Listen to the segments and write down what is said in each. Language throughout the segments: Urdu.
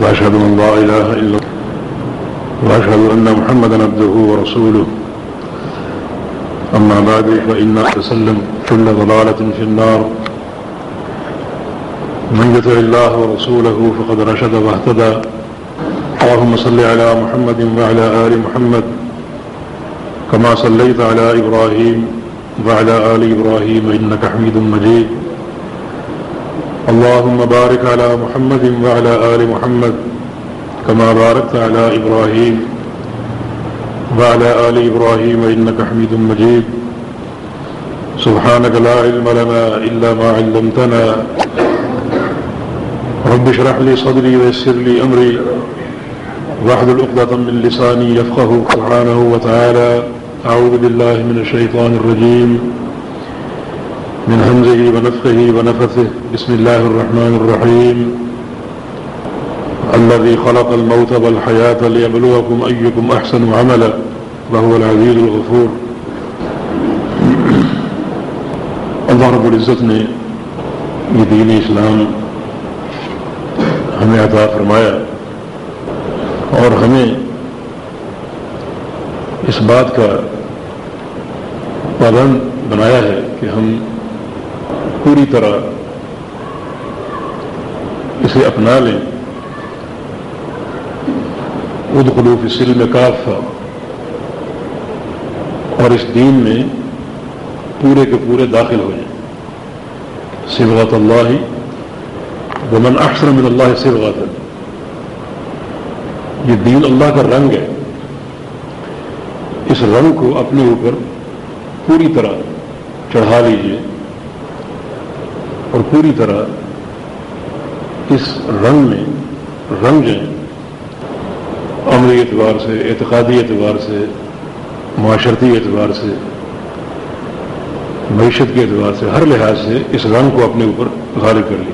وأشهد أن لا إله إلا الله وأشهد أن محمدا عبده ورسوله. أما بعد فإن تسلم كل ضلالة في النار. من يطع الله ورسوله فقد رشد واهتدى. اللهم صل على محمد وعلى آل محمد كما صليت على إبراهيم وعلى آل إبراهيم إنك حميد مجيد. اللهم بارك على محمد وعلى آل محمد كما باركت على إبراهيم وعلى آل إبراهيم إنك حميد مجيد. سبحانك لا علم لنا إلا ما علمتنا. رب اشرح لي صدري ويسر لي أمري. واحلل عقدة من لساني يفقه سبحانه وتعالى. أعوذ بالله من الشيطان الرجيم. من همزه ونفخه ونفثه. بسم الله الرحمن الرحيم. الذي خلق الموت والحياة ليبلوكم أيكم أحسن عملا. وهو العزيز الغفور. اللہ رب العزت نے یہ دین اسلام ہمیں عطا فرمایا اور ہمیں اس بات کا پابند بنایا ہے کہ ہم پوری طرح اسے اپنا لیں۔ اد خلوف سل میں کافا اور اس دین میں پورے کے پورے داخل ہو جائیں۔ سبغت اللہ ومن احسن من اللہ سبغت یہ دین اللہ کا رنگ ہے۔ اس رنگ کو اپنے اوپر پوری طرح چڑھا لیجیے اور پوری طرح اس رنگ میں رنگ جائیں عملی اعتبار سے، اعتقادی اعتبار سے، معاشرتی اعتبار سے، معیشت کے اعتبار سے، ہر لحاظ سے اس رنگ کو اپنے اوپر غالب کر لی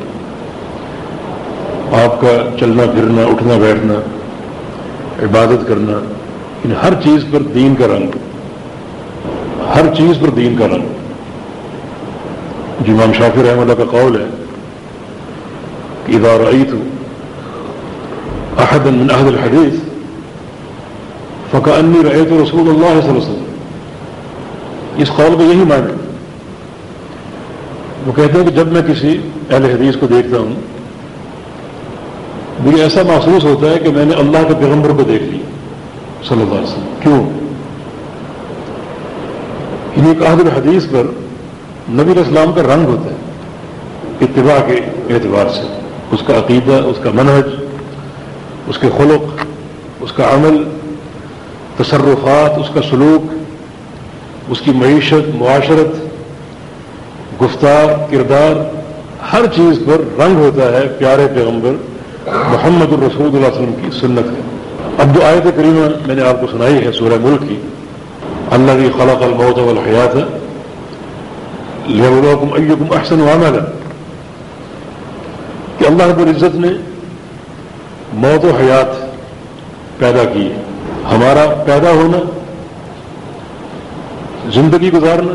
آپ کا چلنا، پھرنا، اٹھنا، بیٹھنا، عبادت کرنا، ان ہر چیز پر دین کا رنگ، ہر چیز پر دین کا رنگ۔ جو امام شافی رحمہ اللہ کا قول ہے کہ اذا رأيت احدا من اهل الحديث فكأني رأيت رسول الله صلی اللہ علیہ وسلم۔ اس قول کو یہی معنی وہ کہتے ہیں کہ جب میں کسی اہل حدیث کو دیکھتا ہوں، مجھے ایسا محسوس ہوتا ہے کہ میں نے اللہ کے پیغمبر کو دیکھ لیا صلی اللہ علیہ وسلم۔ کیوں؟ انہیں قہد الحدیث پر نبی اسلام کا رنگ ہوتا ہے اتباع کے اعتبار سے۔ اس کا عقیدہ، اس کا منہج، اس کے خلق، اس کا عمل، تصرفات، اس کا سلوک، اس کی معیشت، معاشرت، گفتار، کردار، ہر چیز پر رنگ ہوتا ہے۔ پیارے پیغمبر، محمد الرسول اللہ علیہ وسلم کی سنت ہے۔ اب جو آیت کریمہ میں نے آپ کو سنائی ہے، سورہ ملک کی اللہ کی خلق الموت والحیات لیبلوکم ایکم احسن عملا. کہ اللہ رب العزت نے موت و حیات پیدا کی، ہمارا پیدا ہونا، زندگی گزارنا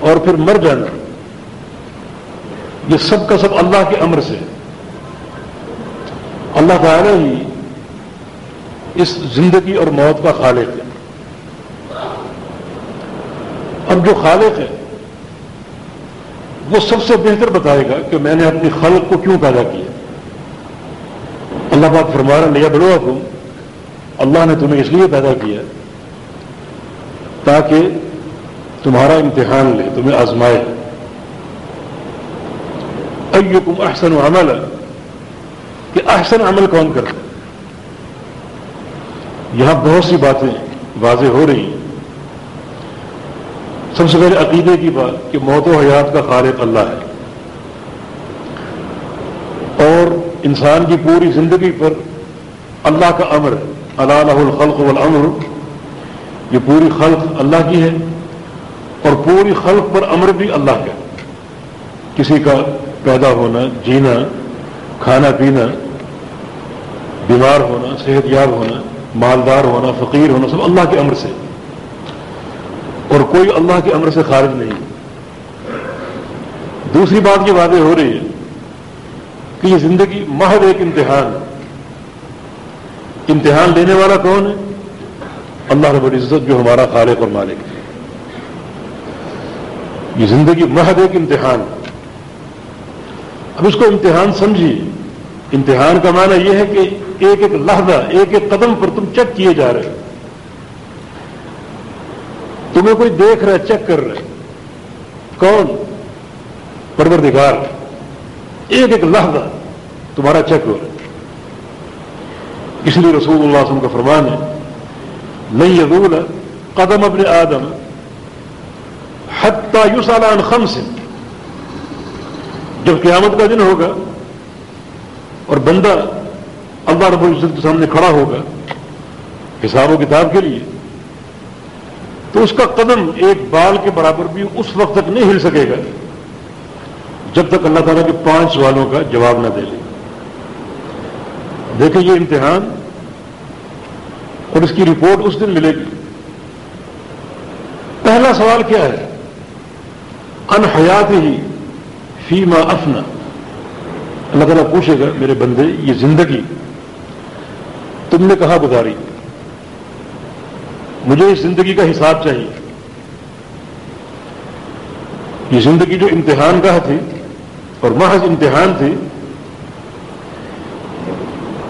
اور پھر مر جانا، یہ سب کا سب اللہ کے امر سے۔ اللہ تعالی ہی اس زندگی اور موت کا خالق ہے۔ اب جو خالق ہے، وہ سب سے بہتر بتائے گا کہ میں نے اپنی خلق کو کیوں پیدا کیا۔ اللہ پاک فرما رہا لیا بڑو حکم اللہ نے تمہیں اس لیے پیدا کیا تاکہ تمہارا امتحان لے، تمہیں آزمائے۔ ایکم احسن عمل کہ احسن عمل کون کرتا یہاں بہت سی باتیں واضح ہو رہی ہیں۔ سب سے پہلے عقیدے کی بات کہ موت و حیات کا خالق اللہ ہے۔ اور انسان کی پوری زندگی پر اللہ کا امر ہے۔ اللہ الخلق والامر۔ یہ پوری خلق اللہ کی ہے اور پوری خلق پر امر بھی اللہ کا کسی کا پیدا ہونا، جینا، کھانا پینا، بیمار ہونا، صحت یاب ہونا، مالدار ہونا، فقیر ہونا، سب اللہ کے امر سے۔ اور کوئی اللہ کے امر سے خارج نہیں۔ دوسری بات یہ واضح ہو رہی ہے کہ یہ زندگی محض ایک امتحان امتحان لینے والا کون ہے؟ اللہ رب العزت جو ہمارا خالق اور مالک ہے۔ یہ زندگی محض ایک امتحان اب اس کو امتحان سمجھیے۔ امتحان کا معنی یہ ہے کہ ایک ایک لحظہ، ایک ایک قدم پر تم چیک کیے جا رہے تمہیں کوئی دیکھ رہا ہے، چیک کر رہے کون؟ پروردگار۔ ایک ایک لحظہ تمہارا چیک ہو رہا ہے۔ اس لیے رسول اللہ علیہ وسلم کا فرمان ہے نہیں یزول قدم ابن آدم حتی یوسال خم سے جب قیامت کا دن ہوگا اور بندہ اللہ رب العزت کے سامنے کھڑا ہوگا حساب و کتاب کے لیے تو اس کا قدم ایک بال کے برابر بھی اس وقت تک نہیں ہل سکے گا جب تک اللہ تعالیٰ کے پانچ سوالوں کا جواب نہ دے لے دیکھیں یہ امتحان اور اس کی رپورٹ اس دن ملے گی۔ پہلا سوال کیا ہے؟ ان حیات ہی فیما افنا۔ اللہ تعالیٰ پوچھے گا، میرے بندے، یہ زندگی تم نے کہاں گزاری؟ مجھے اس زندگی کا حساب چاہیے۔ یہ زندگی جو امتحان گاہ تھی اور محض امتحان تھی،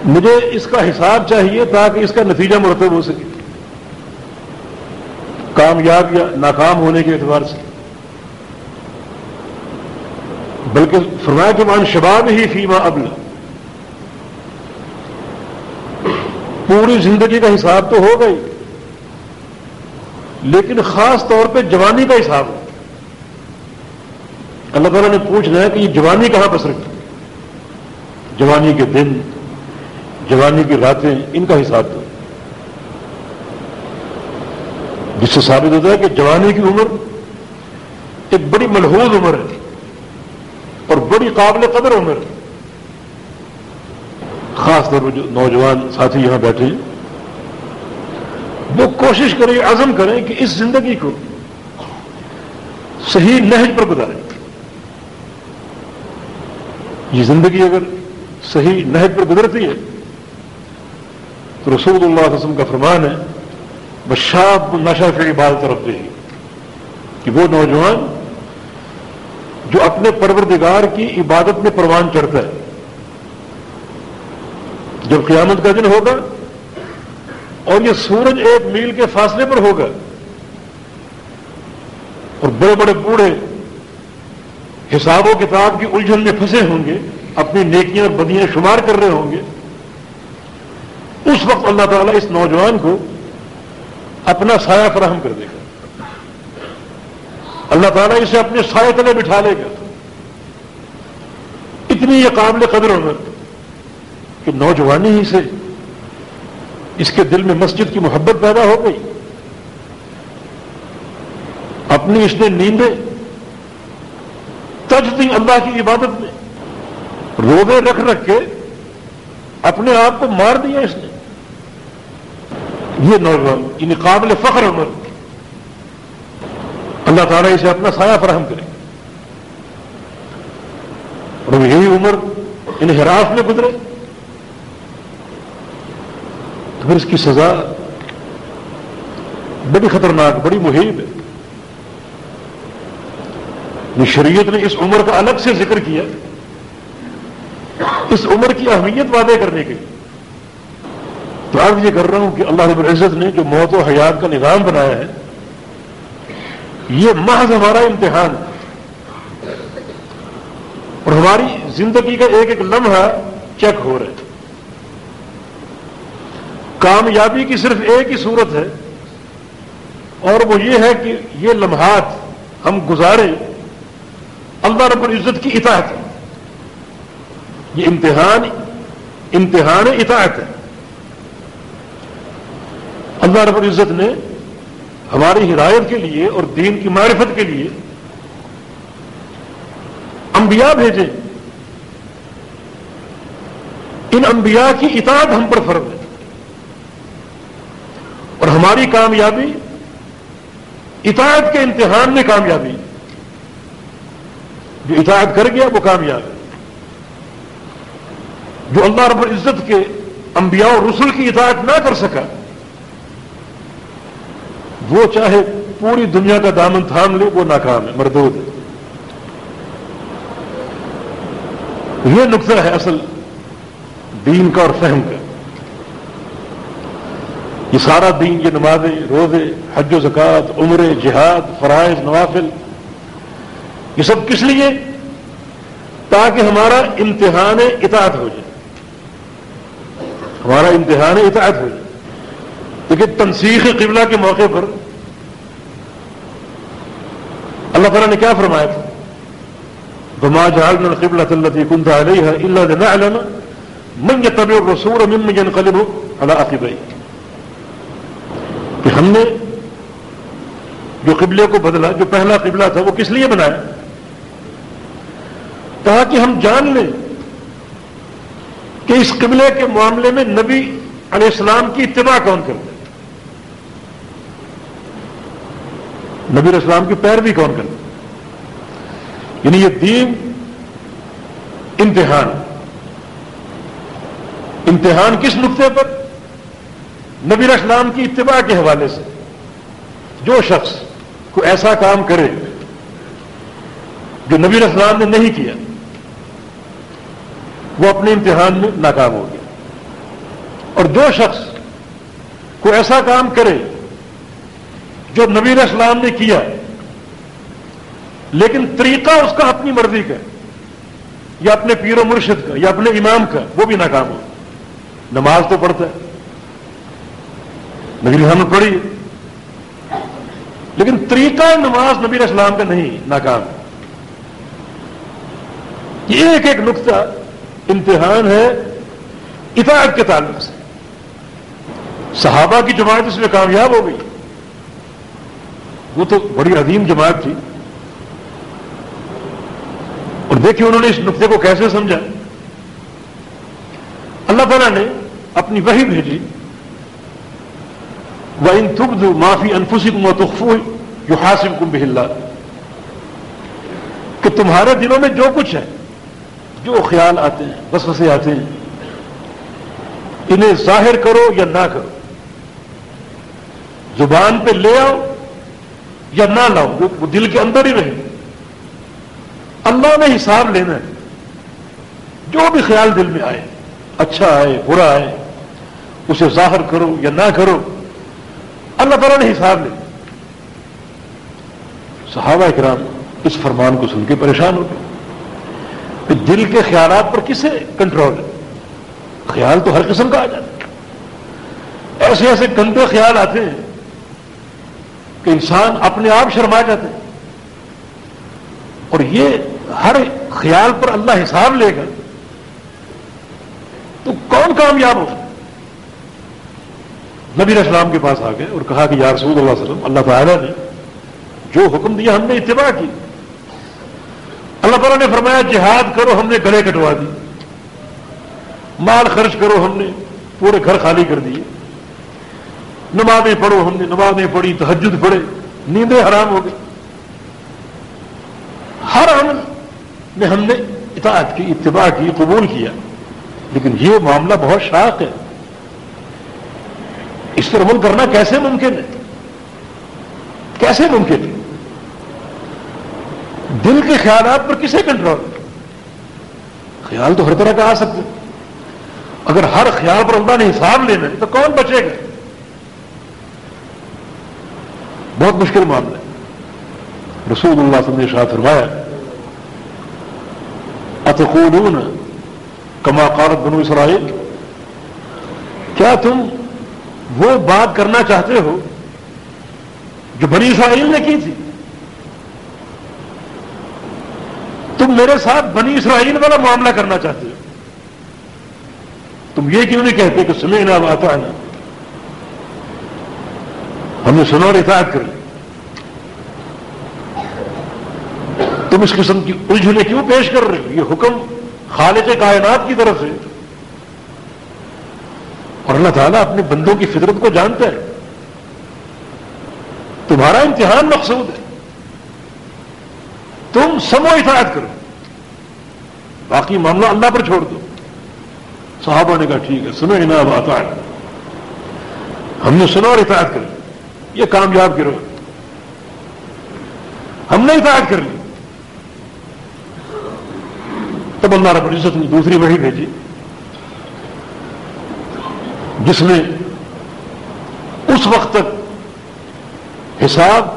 مجھے اس کا حساب چاہیے تاکہ اس کا نتیجہ مرتب ہو سکے۔ کامیاب یا ناکام ہونے کے اعتبار سے۔ بلکہ فرمایا کہ مان شباب ہی فیما ابل پوری زندگی کا حساب تو ہو گئی۔ لیکن خاص طور پہ جوانی کا حساب ہے۔ اللہ تعالیٰ نے پوچھنا ہے کہ یہ جوانی کہاں بسر کی جوانی کے دن، جوانی کی راتیں، ان کا حساب دو جس سے ثابت ہوتا ہے کہ جوانی کی عمر ایک بڑی ملحوظ عمر ہے اور بڑی قابل قدر عمر ہے۔ خاص طور پر جو نوجوان ساتھی یہاں بیٹھے ہیں۔ وہ کوشش کریں، عزم کریں کہ اس زندگی کو صحیح نہج پر گزاریں۔ یہ زندگی اگر صحیح نہج پر گزرتی ہے، تو رسول اللہ علیہ وسلم کا فرمان ہے بشاب نشہ کے بال طرف دے کہ وہ نوجوان جو اپنے پروردگار کی عبادت میں پروان چڑھتا ہے۔ جب قیامت کا دن ہوگا اور یہ سورج ایک میل کے فاصلے پر ہوگا۔ اور بڑے بڑے بوڑھے حساب و کتاب کی الجھن میں پھنسے ہوں گے، اپنی نیکیاں بدیاں شمار کر رہے ہوں گے۔ اس وقت اللہ تعالیٰ اس نوجوان کو اپنا سایہ فراہم کر دے گا۔ اللہ تعالیٰ اسے اپنے سائے تلے بٹھا لے گا۔ اتنی یہ قابل قدر ہونا کہ نوجوانی ہی سے اس کے دل میں مسجد کی محبت پیدا ہو گئی۔ اپنی اس نے نیندیں تج دی اللہ کی عبادت میں۔ روبے رکھ رکھ کے اپنے آپ کو مار دیا اس نے۔ یہ نوجوان ان قابل فخر عمر۔ اللہ تعالیٰ اسے اپنا سایہ فراہم کرے۔ اور یہی عمر انحراف میں گزرے۔ تو پھر اس کی سزا بڑی خطرناک، بڑی مہم ہے۔ شریعت نے اس عمر کا الگ سے ذکر کیا۔ اس عمر کی اہمیت وعدے کرنے کے تو آج یہ کر رہا ہوں کہ اللہ رب العزت نے جو موت و حیات کا نظام بنایا ہے، یہ محض ہمارا امتحان اور ہماری زندگی کا ایک ایک لمحہ چیک ہو رہا ہے۔ کامیابی کی صرف ایک ہی صورت ہے اور وہ یہ ہے کہ یہ لمحات ہم گزاریں اللہ رب العزت کی اطاعت ہے۔ یہ امتحان امتحان اطاعت ہے۔ اللہ رب العزت نے ہماری ہدایت کے لیے اور دین کی معرفت کے لیے انبیاء بھیجے۔ ان انبیاء کی اطاعت ہم پر فرض ہے۔ ہماری کامیابی، اطاعت کے امتحان میں کامیابی۔ جو اطاعت کر گیا، وہ کامیاب ہے۔ جو اللہ رب العزت کے انبیاء و رسول کی اطاعت نہ کر سکا، وہ چاہے پوری دنیا کا دامن تھام لے، وہ ناکام ہے، مردود ہے۔ یہ نقطہ ہے اصل دین کا اور فہم کا۔ یہ سارا دین، یہ نمازیں، روزے، حج و زکوٰۃ، عمرے، جہاد، فرائض، نوافل، یہ سب کس لیے؟ تاکہ ہمارا امتحان اطاعت ہو جائے۔ ہمارا امتحان اطاعت ہو جائے۔ لیکن تنسیخ قبلہ کے موقع پر اللہ تعالیٰ نے کیا فرمایا تھا؟ بما جعلنا القبلة التي كنت عليها إلا لنعلم من يتبع الرسول ممن ينقلب على عقبيه۔ کہ ہم نے جو قبلے کو بدلا، جو پہلا قبلہ تھا، وہ کس لیے بنایا؟ تاکہ ہم جان لیں کہ اس قبلے کے معاملے میں نبی علیہ السلام کی اتباع کون کرتا ہے؟ نبی علیہ السلام کی پیروی کون کرتا ہے؟ یعنی یہ دین امتحان امتحان کس نقطے پر؟ نبی اسلام کی اتباع کے حوالے سے جو شخص کو ایسا کام کرے جو نبی اسلام نے نہیں کیا، وہ اپنے امتحان میں ناکام ہو گیا۔ اور جو شخص کو ایسا کام کرے جو نبی اسلام نے کیا، لیکن طریقہ اس کا اپنی مرضی کا، یا اپنے پیر و مرشد کا، یا اپنے امام کا، وہ بھی ناکام ہو۔ نماز تو پڑھتا ہے۔ نبی نے پڑھی۔ لیکن طریقہ نماز نبی اسلام کا نہیں، ناکام۔ یہ ایک ایک نقطہ امتحان ہے اطاعت کے تعلق سے۔ صحابہ کی جماعت اس میں کامیاب ہو گئی۔ وہ تو بڑی عظیم جماعت تھی۔ اور دیکھیے انہوں نے اس نقطے کو کیسے سمجھا۔ اللہ تعالیٰ نے اپنی وہی بھیجی۔ وہ ان تبد معافی انفسی کم و تخفو جو حاصل کم بہلا کہ تمہارے دلوں میں جو کچھ ہے، جو خیال آتے ہیں بس بسے آتے ہیں، انہیں ظاہر کرو یا نہ کرو، زبان پہ لے آؤ یا نہ لاؤ وہ دل کے اندر ہی رہے۔ اللہ نے حساب لینا ہے، جو بھی خیال دل میں آئے اچھا آئے، برا آئے، اسے ظاہر کرو یا نہ کرو اللہ تعالیٰ نے حساب لے صحابہ کرام اس فرمان کو سن کے پریشان ہو گئے۔ کہ دل کے خیالات پر کسے کنٹرول ہے؟ خیال تو ہر قسم کا آ جاتا ہے۔ ایسے ایسے گندے خیال آتے ہیں کہ انسان اپنے آپ شرما جاتے ہیں اور یہ ہر خیال پر اللہ حساب لے گا تو کون کامیاب ہو نبی اسلام کے پاس آ گئے اور کہا کہ یا رسول اللہ وسلم، اللہ تعالیٰ نے جو حکم دیا ہم نے اتباع کی۔ اللہ تعالیٰ نے فرمایا، جہاد کرو، ہم نے گلے کٹوا دی۔ مال خرچ کرو، ہم نے پورے گھر خالی کر دیے۔ نمازیں پڑھو، ہم نے نمازیں پڑھی تحجد پڑھے، نیندیں حرام ہو گئی۔ ہر عمل میں ہم نے اطاعت کی، اتباع کی، قبول کیا۔ لیکن یہ معاملہ بہت شاق ہے۔ اس پر عمل کرنا کیسے ممکن ہے؟ کیسے ممکن ہے؟ دل کے خیالات پر کسے کنٹرول خیال تو ہر طرح کا آ سکتے اگر ہر خیال پر اللہ نے حساب لینا ہے تو کون بچے گا؟ بہت مشکل معاملہ ہے۔ رسول اللہ صلی اللہ علیہ وسلم نے فرمایا، اتقولون کما قارت بنو اسرائیل؟ کیا تم وہ بات کرنا چاہتے ہو جو بنی اسرائیل نے کی تھی۔ تم میرے ساتھ بنی اسرائیل والا معاملہ کرنا چاہتے ہو۔ تم یہ کیوں نہیں کہتے کہ سمے نہ آتا ہے نا ہم نے سنا اور اطاعت کر لی تم اس قسم کی الجھنے کیوں پیش کر رہے ہو؟ یہ حکم خالق کائنات کی طرف سے۔ اور اللہ تعالیٰ اپنے بندوں کی فطرت کو جانتا ہے۔ تمہارا امتحان مقصود ہے۔ تم سمو اطاعت کرو۔ باقی معاملہ اللہ پر چھوڑ دو۔ صحابہ نے کہا، ٹھیک ہے سنو انا اب آتا ہے ہم نے سنا اور اطاعت کر لی۔ یہ کامیاب کرو ہم نے اطاعت کر لی۔ تب اللہ رب العزت نے دوسری وحی بھیجی۔ جس میں اس وقت تک حساب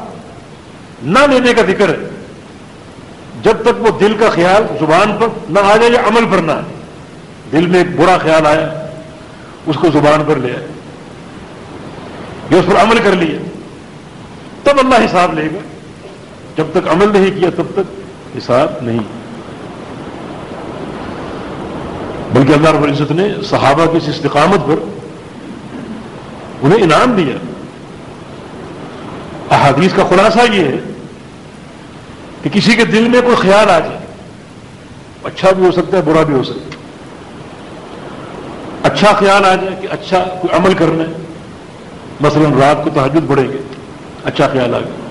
نہ لینے کا ذکر ہے، جب تک وہ دل کا خیال زبان پر نہ آ جائے یا عمل پر نہ آئے دل میں ایک برا خیال آیا، اس کو زبان پر لے آئے۔ یا اس پر عمل کر لیا تب اللہ حساب لے گا۔ جب تک عمل نہیں کیا، تب تک حساب نہیں۔ بلکہ اللہ رب العزت نے صحابہ کی اس استقامت پر انہیں انعام دیا۔ احادیث کا خلاصہ یہ ہے کہ کسی کے دل میں کوئی خیال آ جائے اچھا بھی ہو سکتا ہے، برا بھی ہو سکتا ہے۔ اچھا خیال آ جائے کہ اچھا کوئی عمل کرنا ہے۔ مثلا رات کو تحجد بڑھے گے اچھا خیال آ گیا۔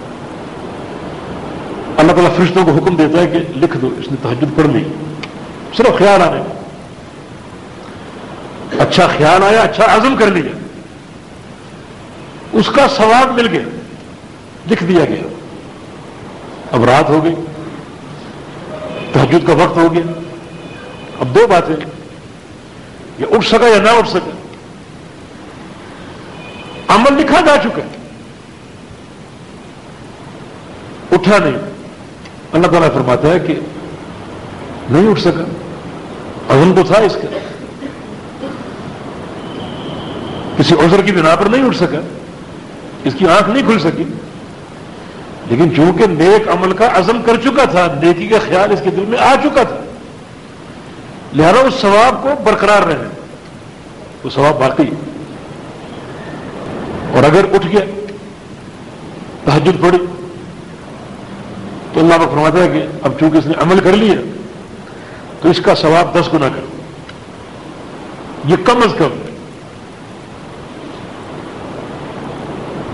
اللہ تعالیٰ فرشتوں کو حکم دیتا ہے کہ لکھ دو، اس نے تحجد پڑھ لی۔ صرف خیال آنے۔ اچھا خیال آیا اچھا عزم کر لیا۔ اس کا ثواب مل گیا، لکھ دیا گیا۔ اب رات ہو گئی تحجد کا وقت ہو گیا۔ اب دو باتیں یا اٹھ سکا یا نہ اٹھ سکا۔ عمل لکھا جا چکا اٹھا نہیں۔ اللہ تعالیٰ فرماتا ہے کہ نہیں اٹھ سکا۔ عزم تو تھا اس کا۔ کسی عذر کی بنا پر نہیں اٹھ سکا۔ اس کی آنکھ نہیں کھل سکی۔ لیکن چونکہ نیک عمل کا عزم کر چکا تھا، نیکی کا خیال اس کے دل میں آ چکا تھا۔ لہذا اس ثواب کو برقرار رہے وہ ثواب باقی۔ اور اگر اٹھ گیا تحجد پڑی تو اللہ کو فرماتا ہے کہ اب چونکہ اس نے عمل کر لیا، تو اس کا ثواب دس گنا کر۔ یہ کم از کم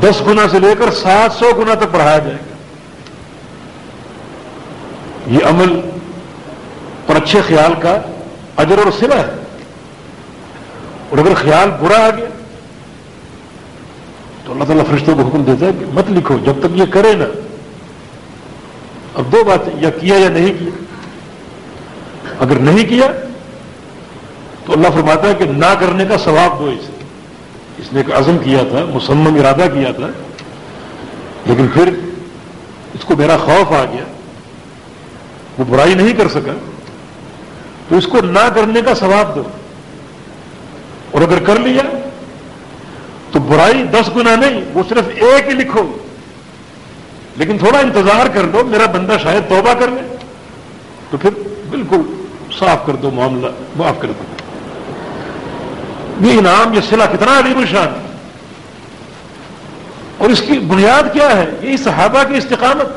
دس گنا سے لے کر سات سو گنا تک پڑھایا جائے گا۔ یہ عمل اور اچھے خیال کا اجر اور سلا ہے۔ اور اگر خیال برا آ گیا تو اللہ تعالیٰ فرشتوں کو حکم دیتا ہے کہ مت لکھو، جب تک یہ کرے نا اب دو باتیں یا کیا یا نہیں کیا۔ اگر نہیں کیا تو اللہ فرماتا ہے کہ نہ کرنے کا ثواب دو اسے۔ اس نے ایک عزم کیا تھا مسمم ارادہ کیا تھا، لیکن پھر اس کو میرا خوف آ گیا، وہ برائی نہیں کر سکا، تو اس کو نہ کرنے کا ثواب دو۔ اور اگر کر لیا، تو برائی دس گنا نہیں، وہ صرف ایک ہی لکھو۔ لیکن تھوڑا انتظار کر دو، میرا بندہ شاید توبہ کر لے، تو پھر بالکل صاف کر دو، معاملہ معاف کر دو۔ یہ انعام یہ صلح کتنا علیب الشان اور اس کی بنیاد کیا ہے؟ یہ صحابہ کی استقامت۔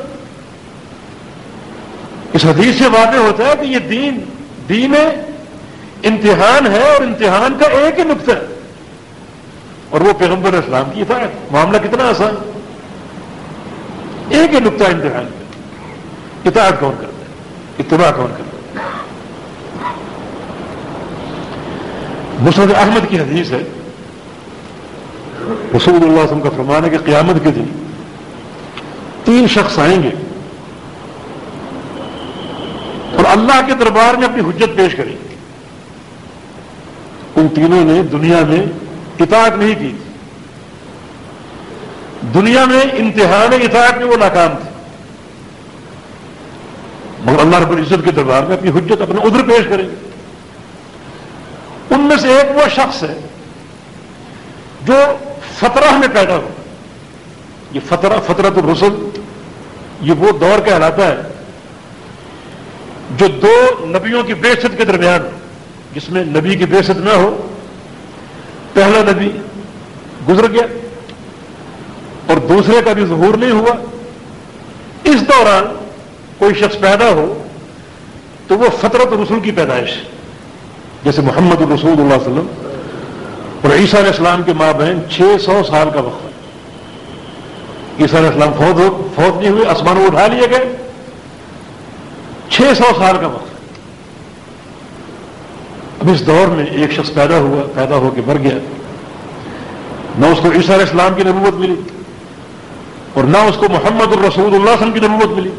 اس حدیث سے واضح ہوتا ہے کہ یہ دین دین امتحان ہے اور امتحان کا ایک ہی نقطہ ہے۔ اور وہ پیغمبر اسلام کی اطاعت۔ معاملہ کتنا آسان۔ ایک ہی نقطہ امتحان۔ کا اطاعت کون کرتا ہے؟ اتباع کون کرتا ہے؟ مسرد احمد کی حدیث ہے۔ رسول اللہ علیہ وسلم کا فرمان ہے کہ قیامت کے دن تین شخص آئیں گے اور اللہ کے دربار میں اپنی حجت پیش کریں گے۔ ان تینوں نے دنیا میں اطاعت نہیں کی۔ تھی دنیا میں امتحان اطاعت میں وہ ناکام تھے۔ مگر اللہ رب العزت کے دربار میں اپنی حجت اپنا ادھر پیش کریں گے۔ سے ایک وہ شخص ہے جو فترہ میں پیدا ہو۔ یہ فترہ فطرت الرسل، یہ وہ دور کہلاتا ہے جو دو نبیوں کی بےست کے درمیان جس میں نبی کی بےست نہ ہو۔ پہلا نبی گزر گیا اور دوسرے کا بھی ظہور نہیں ہوا۔ اس دوران کوئی شخص پیدا ہو تو وہ فطرت رسول کی پیدائش۔ جیسے محمد الرسول اللہ علیہ وسلم اور عیسیٰ علیہ السلام کے ماں بہن چھ سو سال کا وقت عیسیٰ علیہ السلام فوت ہو فوت نہیں ہوئے آسمانوں اٹھا لیے گئے۔ چھ سو سال کا وقت اب اس دور میں ایک شخص پیدا ہوا، پیدا ہو کے مر گیا۔ نہ اس کو عیسیٰ علیہ السلام کی نبوت ملی اور نہ اس کو محمد الرسول اللہ علیہ وسلم کی نبوت ملی۔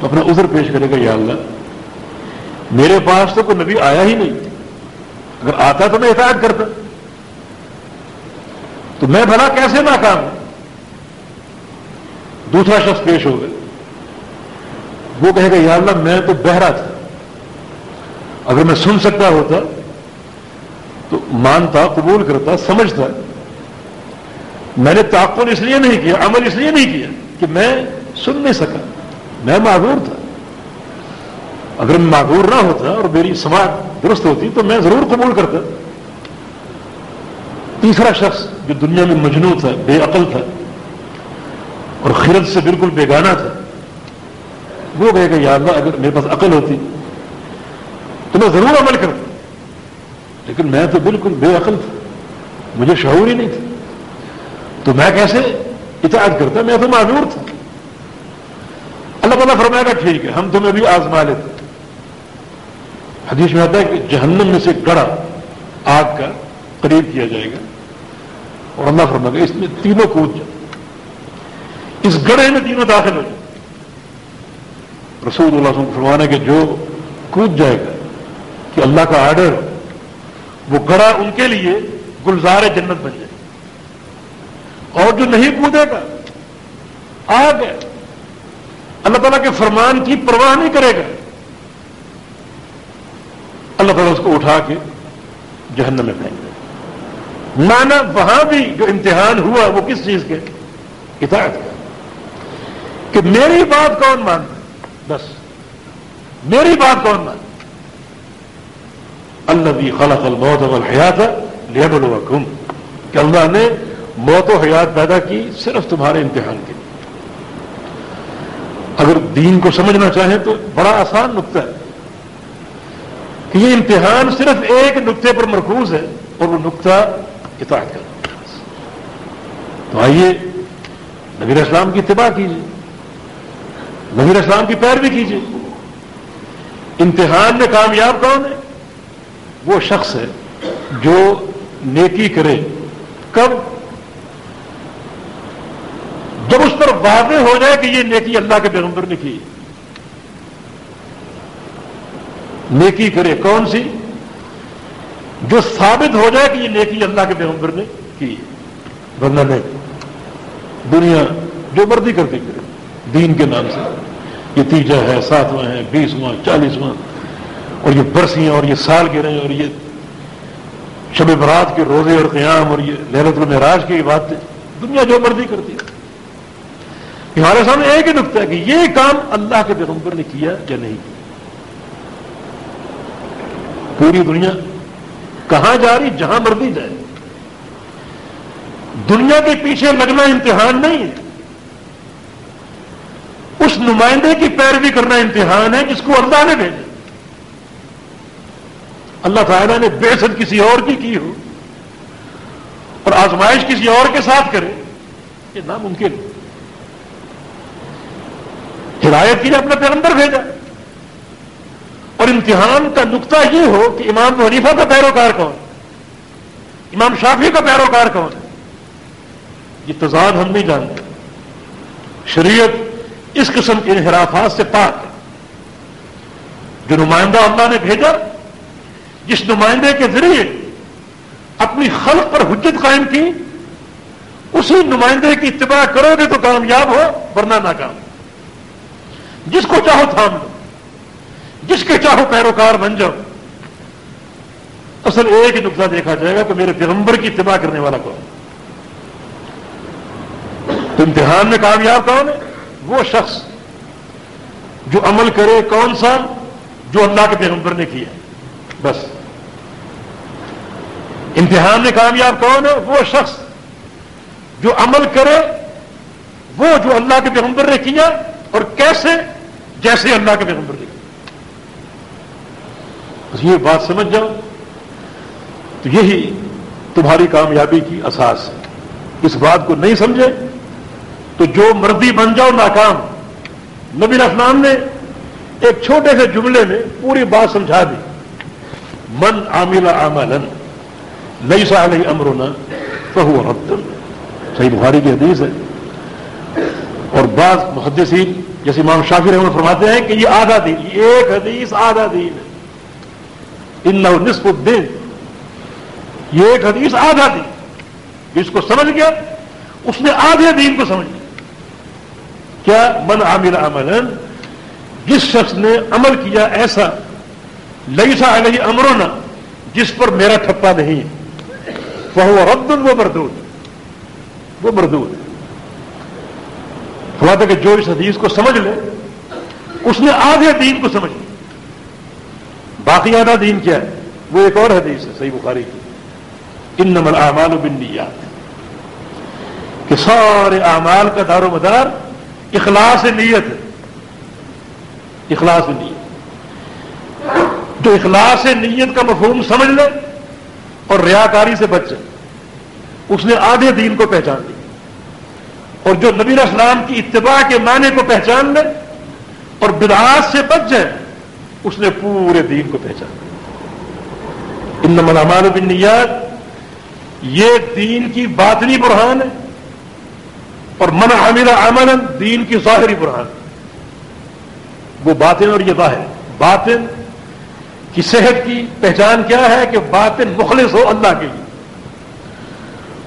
تو اپنا عذر پیش کرے گا، یا اللہ میرے پاس تو کوئی نبی آیا ہی نہیں۔ اگر آتا تو میں اطاعت کرتا۔ تو میں بھلا کیسے ناکام؟ ہوں دوسرا شخص پیش ہو گئے وہ کہے گا، یا اللہ، میں تو بہرا تھا۔ اگر میں سن سکتا ہوتا، تو مانتا، قبول کرتا، سمجھتا۔ میں نے تعقل اس لیے نہیں کیا، عمل اس لیے نہیں کیا کہ میں سن نہیں سکا۔ میں معذور تھا۔ اگر میں معذور نہ ہوتا اور میری سماج درست ہوتی تو میں ضرور قبول کرتا۔ تیسرا شخص جو دنیا میں مجنو تھا، بے عقل تھا اور خرد سے بالکل بیگانہ تھا، وہ کہے گا، یا اللہ، اگر میرے پاس عقل ہوتی تو میں ضرور عمل کرتا۔ لیکن میں تو بالکل بے عقل تھا، مجھے شعور ہی نہیں تھا۔ تو میں کیسے اطاعت کرتا؟ میں تو معذور تھا۔ اللہ تعالیٰ فرمائے گا ٹھیک ہے، ہم تمہیں بھی آزما لیتے۔ حدیث میں آتا ہے کہ جہنم میں سے گڑا آگ کا قریب کیا جائے گا اور اللہ فرمائے گا اس میں تینوں کود جائے اس گڑھے میں تینوں داخل ہو جائے رسول اللہ وسلم فرمانا کہ جو کود جائے گا، کہ اللہ کا آرڈر، وہ گڑا ان کے لیے گلزار جنت بن جائے۔ اور جو نہیں کودے گا، آگ ہے۔ اللہ تعالیٰ کے فرمان کی پرواہ نہیں کرے گا۔ اللہ تعالیٰ اس کو اٹھا کے جہنم میں پھینک دے۔ مانا وہاں بھی جو امتحان ہوا وہ کس چیز کے؟ اطاعت کا کہ میری بات کون مانتا بس۔ میری بات کون مانتا اللہ بھی خلق الموت والحیات لیبلوکم۔ کہ اللہ نے موت و حیات پیدا کی صرف تمہارے امتحان کے اگر دین کو سمجھنا چاہیں تو بڑا آسان نقطہ ہے۔ کہ یہ امتحان صرف ایک نقطے پر مرکوز ہے اور وہ نقطہ اطاعت کا تو آئیے نبیر اسلام کی اتباع کیجیے۔ نبیر اسلام کی پیروی کیجیے۔ امتحان میں کامیاب کون ہے؟ وہ شخص ہے جو نیکی کرے۔ کب؟ جب اس پر واضح ہو جائے کہ یہ نیکی اللہ کے پیغمبر نے کی۔ نیکی کرے کون سی؟ جو ثابت ہو جائے کہ یہ نیکی اللہ کے پیغمبر نے کی ورنہ نہیں۔ دنیا جو مرضی کرتی کرے۔ دین کے نام سے۔ یہ تیجا ہے، ساتواں ہے، بیسواں، چالیسواں۔ اور یہ برسیاں اور یہ سال گرے اور یہ شب برات کے روزے اور قیام اور یہ لہرت المراج کی بات دنیا جو مرضی کرتی ہے۔ ہمارے سامنے ایک ہی نقطہ ہے کہ یہ کام اللہ کے پیغمبر نے کیا یا نہیں کیا۔ پوری دنیا کہاں جا رہی؟ جہاں مرضی جائے۔ دنیا کے پیچھے لگنا امتحان نہیں ہے۔ اس نمائندے کی پیروی کرنا امتحان ہے جس کو اللہ نے بھیجا۔ اللہ تعالیٰ نے بے سد کسی اور کی کی ہو اور آزمائش کسی اور کے ساتھ کرے، یہ ناممکن۔ ہدایت کی نے اپنا پیغمبر بھیجا۔ امتحان کا نقطہ یہ ہو کہ امام حنیفہ کا پیروکار کون؟ امام شافی کا پیروکار کون؟ ہے یہ تضاد ہم نہیں جانتے۔ شریعت اس قسم کے انحرافات سے پاک ہے۔ جو نمائندہ اللہ نے بھیجا، جس نمائندے کے ذریعے اپنی خلق پر حجت قائم کی، اسی نمائندے کی اتباع کرو گے تو کامیاب ہو، ورنہ ناکام۔ جس کو چاہو تھام لو۔ جس کے چاہو پیروکار بن جاؤ۔ اصل ایک نقطہ دیکھا جائے گا کہ میرے پیغمبر کی اتباع کرنے والا کون۔ تو امتحان میں کامیاب کون ہے؟ وہ شخص جو عمل کرے کون سا جو اللہ کے پیغمبر نے کیا۔ بس۔ امتحان میں کامیاب کون ہے؟ وہ شخص جو عمل کرے وہ جو اللہ کے پیغمبر نے کیا اور کیسے جیسے اللہ کے پیغمبر نے بس یہ بات سمجھ جاؤ۔ تو یہی تمہاری کامیابی کی اساس ہے۔ اس بات کو نہیں سمجھے تو جو مردی بن جاؤ ناکام۔ نبی اسلام نے ایک چھوٹے سے جملے میں پوری بات سمجھا دی۔ من عامل عملا ليس عليه امرنا فهو رد۔ صحیح بخاری کی حدیث ہے۔ اور بعض محدثین جیسے امام شافی رحمت فرماتے ہیں کہ یہ آدھا دین ایک حدیث آدھا دین ہے۔ ان نصف الدین۔ یہ ایک حدیث آدھا دین اس کو سمجھ گیا، اس نے آدھے دین کو سمجھ لیا۔ کیا من عامل عمل جس شخص نے عمل کیا ایسا لئیسا علیہ امرونا جس پر میرا ٹھپا نہیں ہے۔ وہ رد وہ مردود۔ وہ مردود۔ فرماتا کہ جو اس حدیث کو سمجھ لے، اس نے آدھے دین کو سمجھ لیا۔ باقی آدھا دین کیا ہے؟ وہ ایک اور حدیث ہے، صحیح بخاری کی۔ ان نمل اعمال و کہ سارے اعمال کا دار و مدار اخلاص نیت ہے۔ اخلاص نیت۔ جو اخلاص نیت کا مفہوم سمجھ لے اور ریاکاری سے بچ اس نے آدھے دین کو پہچان لیا۔ اور جو نبی اسلام کی اتباع کے معنی کو پہچان لے اور بدعات سے بچ جائے۔ اس نے پورے دین کو پہچان ان ملامان بن نیاد یہ دین کی باطنی برہان ہے، اور من عامل عمل دین کی ظاہری برہان۔ وہ باطن اور یہ ظاہر۔ باطن کی صحت کی پہچان کیا ہے کہ باطن مخلص ہو اللہ کے لیے۔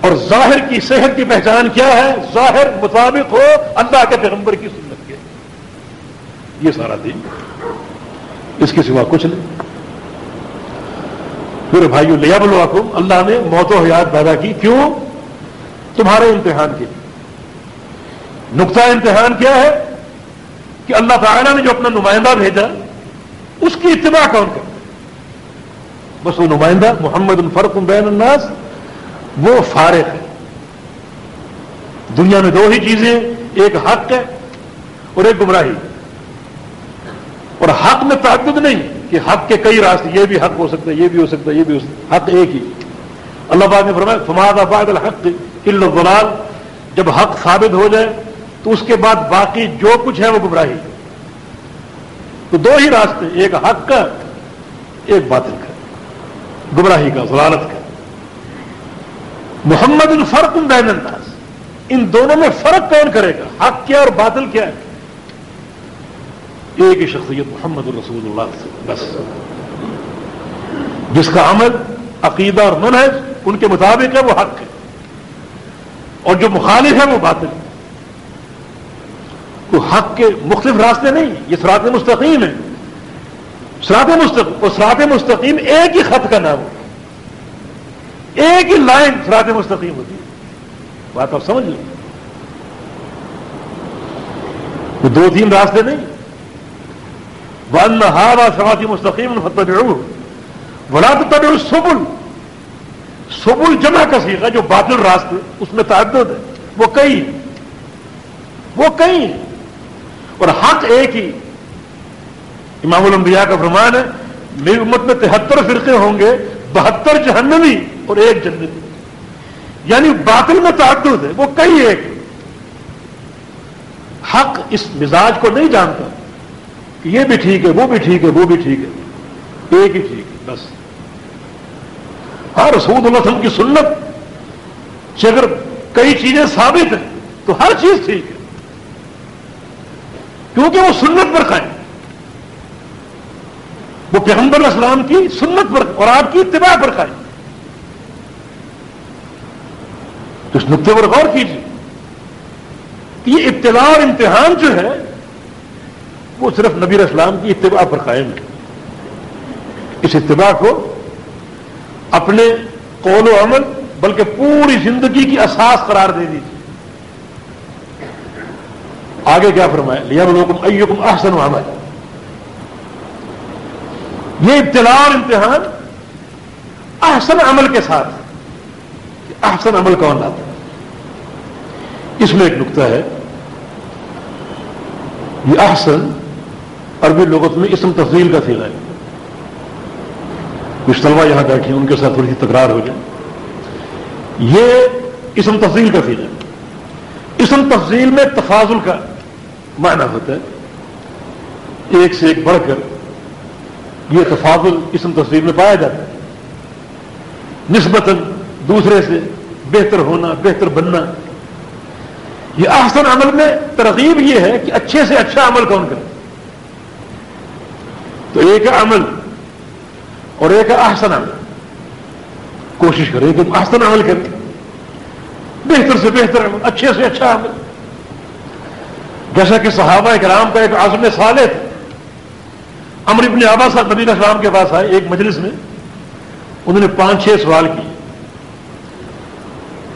اور ظاہر کی صحت کی پہچان کیا ہے؟ ظاہر مطابق ہو اللہ کے پیغمبر کی سنت کے۔ یہ سارا دین۔ اس کے سوا کچھ نہیں۔ پھر بھائیو لیا بلو اللہ نے موت و حیات پیدا کی۔ کیوں؟ تمہارے امتحان کے نقطہ امتحان کیا ہے؟ کہ اللہ تعالیٰ نے جو اپنا نمائندہ بھیجا، اس کی اتباع کون کر بس وہ نمائندہ محمد الفرق بین الناس، وہ فارغ ہے۔ دنیا میں دو ہی چیزیں، ایک حق ہے اور ایک گمراہی۔ اور حق میں تعدد نہیں کہ حق کے کئی راستے، یہ بھی حق ہو سکتا ہے، یہ بھی ہو سکتا ہے، یہ بھی ہو سکتا ہے۔ حق ایک ہی۔ اللہ پاک نے فرمایا فماد آباد الحق الغلال جب حق ثابت ہو جائے، تو اس کے بعد باقی جو کچھ ہے وہ گمراہی۔ تو دو ہی راستے، ایک حق کا، ایک باطل کا۔ گمراہی کا، ضلالت کا۔ محمد الفرق بین الناس۔ ان دونوں میں فرق کون کرے گا؟ حق کیا اور باطل کیا ہے؟ ایک ہی شخصیت محمد الرسول اللہ سے، بس۔ جس کا عمل، عقیدہ اور منحج ان کے مطابق ہے، وہ حق ہے۔ اور جو مخالف ہے، وہ باطل۔ ہے تو حق کے مختلف راستے نہیں یہ سرات مستقیم ہے سرات مستقیم، اور سرات مستقیم ایک ہی خط کا نام ہے۔ ایک ہی لائن سرات مستقیم ہوتی ہے۔ بات آپ سمجھ لیں۔ دو تین راستے نہیں ہارا سراتی مستقیم فتح بلا تو تب سبل سبل جمع کا سیکھا جو باطل راستے اس میں تعدد ہے۔ وہ کئی وہ کئی اور حق ایک ہی۔ امام الانبیاء کا فرمان ہے، میری امت میں تہتر فرقے ہوں گے، بہتر جہنمی اور ایک جنت یعنی باطل میں تعدد ہے، وہ کئی ایک حق اس مزاج کو نہیں جانتا۔ کہ یہ بھی ٹھیک ہے، وہ بھی ٹھیک ہے، وہ بھی ٹھیک ہے۔ ایک ہی ٹھیک ہے بس۔ ہاں رسول اللہ علیہ وسلم کی سنت سے اگر کئی چیزیں ثابت ہیں، تو ہر چیز ٹھیک ہے۔ کیونکہ وہ سنت پر قائم۔ وہ پیغمبر اسلام کی سنت پر اور آپ کی اتباع پر قائم۔ تو اس نقطے پر غور کیجیے کہ یہ ابتلا اور امتحان جو ہے وہ صرف نبی اسلام کی اتباع پر قائم ہے۔ اس اتباع کو اپنے قول و عمل بلکہ پوری زندگی کی اساس قرار دے دیجیے آگے کیا فرمایا؟ لیا لوگم ایکم احسن و عمل یہ ابتلا اور امتحان احسن عمل کے ساتھ احسن عمل کون لاتا ہے؟ اس میں ایک نقطہ ہے۔ یہ احسن عربی لغت میں اسم تفضیل کا فیل ہے۔ کچھ طلبا یہاں بیٹھے ان کے ساتھ تھوڑی سی تکرار ہو جائے۔ یہ اسم تفضیل کا فیل ہے۔ اسم تفضیل میں تفاضل کا معنی ہوتا ہے۔ ایک سے ایک بڑھ کر یہ تفاضل اسم تصویر میں پایا جاتا ہے۔ نسبتاً دوسرے سے بہتر ہونا، بہتر بننا۔ یہ احسن عمل میں ترغیب یہ ہے کہ اچھے سے اچھا عمل کون کرے۔ تو ایک عمل اور ایک احسن عمل۔ کوشش کرے کہ احسن عمل کرے بہتر سے بہتر عمل، اچھے سے اچھا عمل۔ جیسا کہ صحابہ کرام کا ایک عزم سالے تھے امر ابن آبا صاحب نبی اسلام کے پاس آئے ایک مجلس میں۔ انہوں نے پانچ چھ سوال کیے۔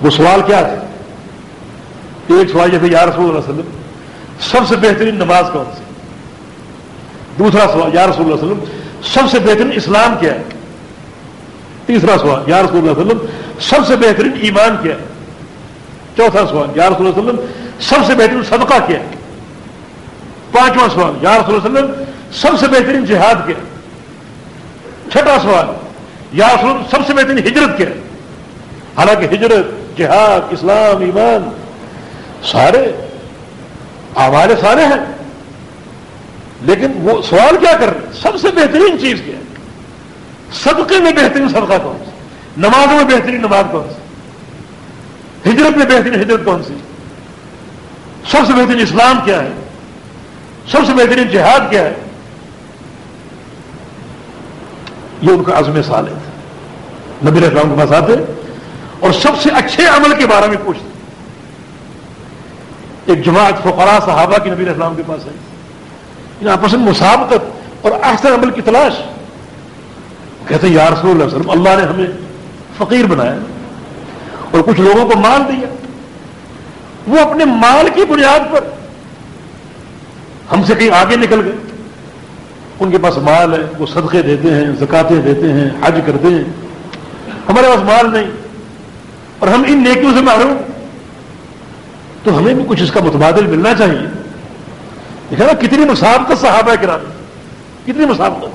وہ سوال کیا تھے؟ ایک سوال جیسے یا رسول اللہ وسلم، سب سے بہترین نماز کون سی؟ دوسرا سوال، یا رسول اللہ وسلم، سب سے بہترین اسلام کیا ہے؟ تیسرا سوال، یا رسول اللہ وسلم، سب سے بہترین ایمان کیا ہے؟ چوتھا سوال، یا رسول اللہ وسلم، سب سے بہترین صدقہ کیا ہے؟ پانچواں سوال، یا رسول اللہ وسلم، سب سے بہترین جہاد کیا چھٹا سوال، یا رسول سب سے بہترین ہجرت کیا حالانکہ ہجرت، جہاد، اسلام، ایمان، سارے ہمارے سارے ہیں۔ لیکن وہ سوال کیا کر رہے ہیں؟ سب سے بہترین چیز کیا ہے؟ صدقے میں بہترین صدقہ کون سی؟ نمازوں میں بہترین نماز کون سی؟ ہجرت میں بہترین ہجرت کون سی؟ سب سے بہترین اسلام کیا ہے؟ سب سے بہترین جہاد کیا ہے؟ یہ ان کا عزم سال ہے۔ نبی اسلام کے پاس آتے اور سب سے اچھے عمل کے بارے میں پوچھتے ایک جماعت فقراء صحابہ کی نبی اسلام کے پاس آئی۔ آپس میں مسابقت اور احسن عمل کی تلاش۔ کہتے ہیں، یا رسول اللہ وسلم، اللہ نے ہمیں فقیر بنایا اور کچھ لوگوں کو مال دیا۔ وہ اپنے مال کی بنیاد پر ہم سے کہیں آگے نکل گئے۔ ان کے پاس مال ہے، وہ صدقے دیتے ہیں، زکاتے دیتے ہیں، حج کرتے ہیں۔ ہمارے پاس مال نہیں۔ اور ہم ان نیکیوں سے معروم تو ہمیں بھی کچھ اس کا متبادل ملنا چاہیے۔ دیکھا نا کتنی مسابقت صحابہ ہے کرام کتنی مسابقت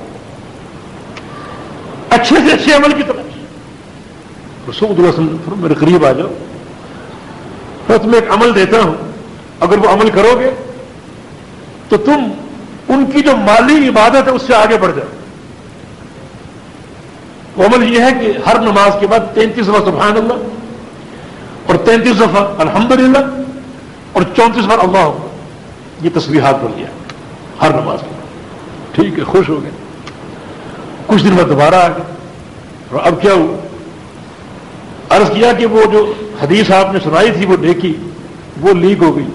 اچھے سے اچھے عمل کی طرح رسول اللہ میرے قریب آ جاؤ۔ میں تمہیں ایک عمل دیتا ہوں۔ اگر وہ عمل کرو گے تو تم ان کی جو مالی عبادت ہے اس سے آگے بڑھ جاؤ۔ وہ عمل یہ ہے کہ ہر نماز کے بعد تینتیس دفعہ سبحان اللہ اور تینتیس دفعہ الحمدللہ اور چونتیس بار اللہ ہوگا یہ تصویر ہاتھ بن گیا ہر نماز میں ٹھیک ہے، خوش ہو گئے۔ کچھ دن بعد دوبارہ آ گئے۔ اور اب کیا ہوا؟ عرض کیا کہ وہ جو حدیث آپ نے سنائی تھی، وہ دیکھی، وہ لیک ہو گئی۔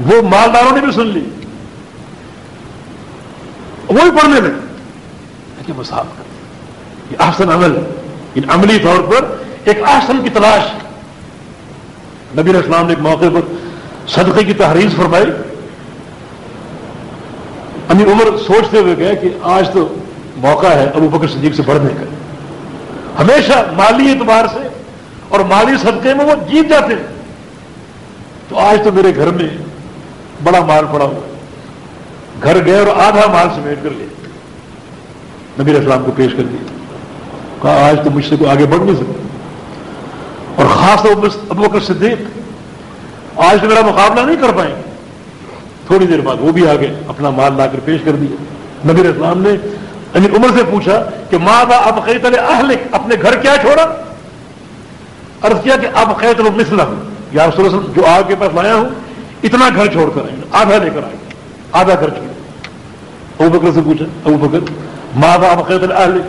وہ مالداروں نے بھی سن لی۔ وہی پڑھنے لگے۔ لیکن وہ صاف کر یہ آسن عمل ان عملی طور پر ایک آسن کی تلاش۔ نبی اسلام نے ایک موقع پر صدقے کی تحریر فرمائی۔ امیر عمر سوچتے ہوئے گئے کہ آج تو موقع ہے ابو بکر صدیق سے بڑھنے کا۔ ہمیشہ مالی اعتبار سے اور مالی صدقے میں وہ جیت جاتے ہیں۔ تو آج تو میرے گھر میں بڑا مال پڑا ہوا گھر گئے اور آدھا مال سمیٹ کر لیا۔ نبی اسلام کو پیش کر دیا۔ کہا، آج تو مجھ سے کوئی آگے بڑھ نہیں سکتا۔ اور خاص طور پر ابو بکر صدیق آج تو میرا مقابلہ نہیں کر پائیں۔ گے تھوڑی دیر بعد وہ بھی آگے اپنا مال لا کر پیش کر دیا۔ نبی اسلام نے یعنی عمر سے پوچھا کہ ماں با اب قید اہل اپنے گھر کیا چھوڑا؟ عرض کیا کہ اب قید مسلح یا رسول اللہ جو آگ کے پاس لایا ہوں، اتنا گھر چھوڑ کر آئے۔ آدھا لے کر آئے۔ آدھا گھر چھوڑ۔ ابو بکر سے پوچھا، ابو بکر ماں با اب قید اہل